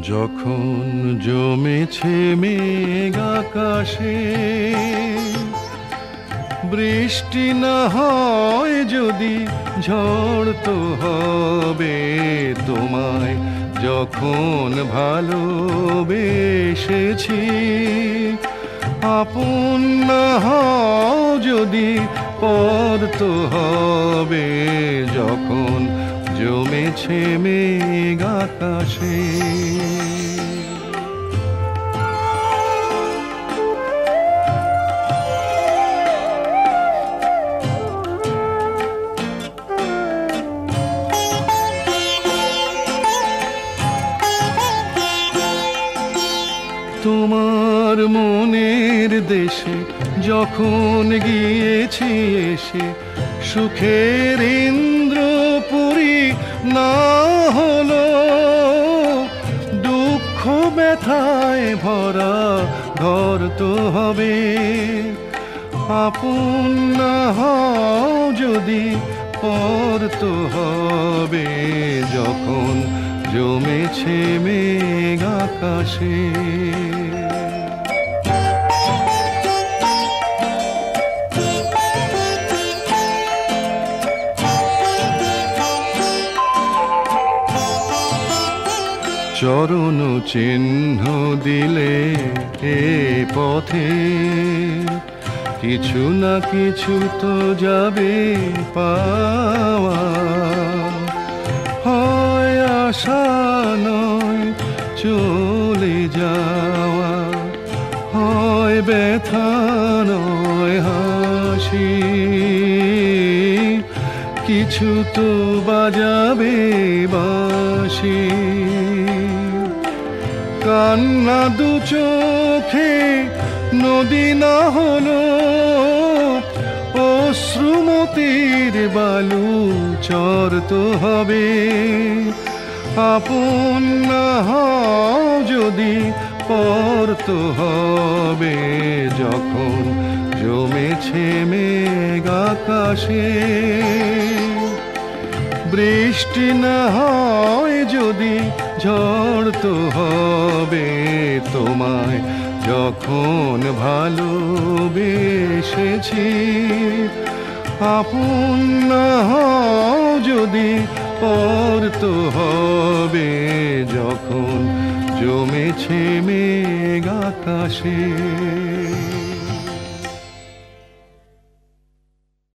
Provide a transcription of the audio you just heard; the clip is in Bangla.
যখন জমেছে মেঘ আকাশে, বৃষ্টি না হয় যদি ঝড় তো হবে তোমায়। যখন ভালোবেসেছি, আপন না হও যদি পর তো হবে যখন জমেছে মেঘ আকাশে। তোমার মনের দেশে যখন গিয়েছি এসে সুখের ইন্দ্রপুরী না হলো দুঃখ ব্যথায় ভরা ঘর তো হবে। আপন না হও যদি পর তো হবে। যখন জমেছে মেঘ আকাশে চরণ চিহ্ন দিলে এ পথে। কিছু না কিছু তো যাবে পাওয়া। হয় আশা নয় চলে যাওয়া। হয় ব্যথা নয় হাসি। কিছু তো বাজাবে বাসি কান্না দু চোখে, নদী না হলো অশ্রুমতির বালু, চর তো হবে। আপন না যদি পর তো হবে, যখন জমেছে মেঘ আকাশে। বৃষ্টি না হয় যদি ঝড় তো হবে তোমায়। যখন ভালোবেসেছি, আপন না হও যদি পর তো হবে। যখন জমেছে মেঘ আকাশে।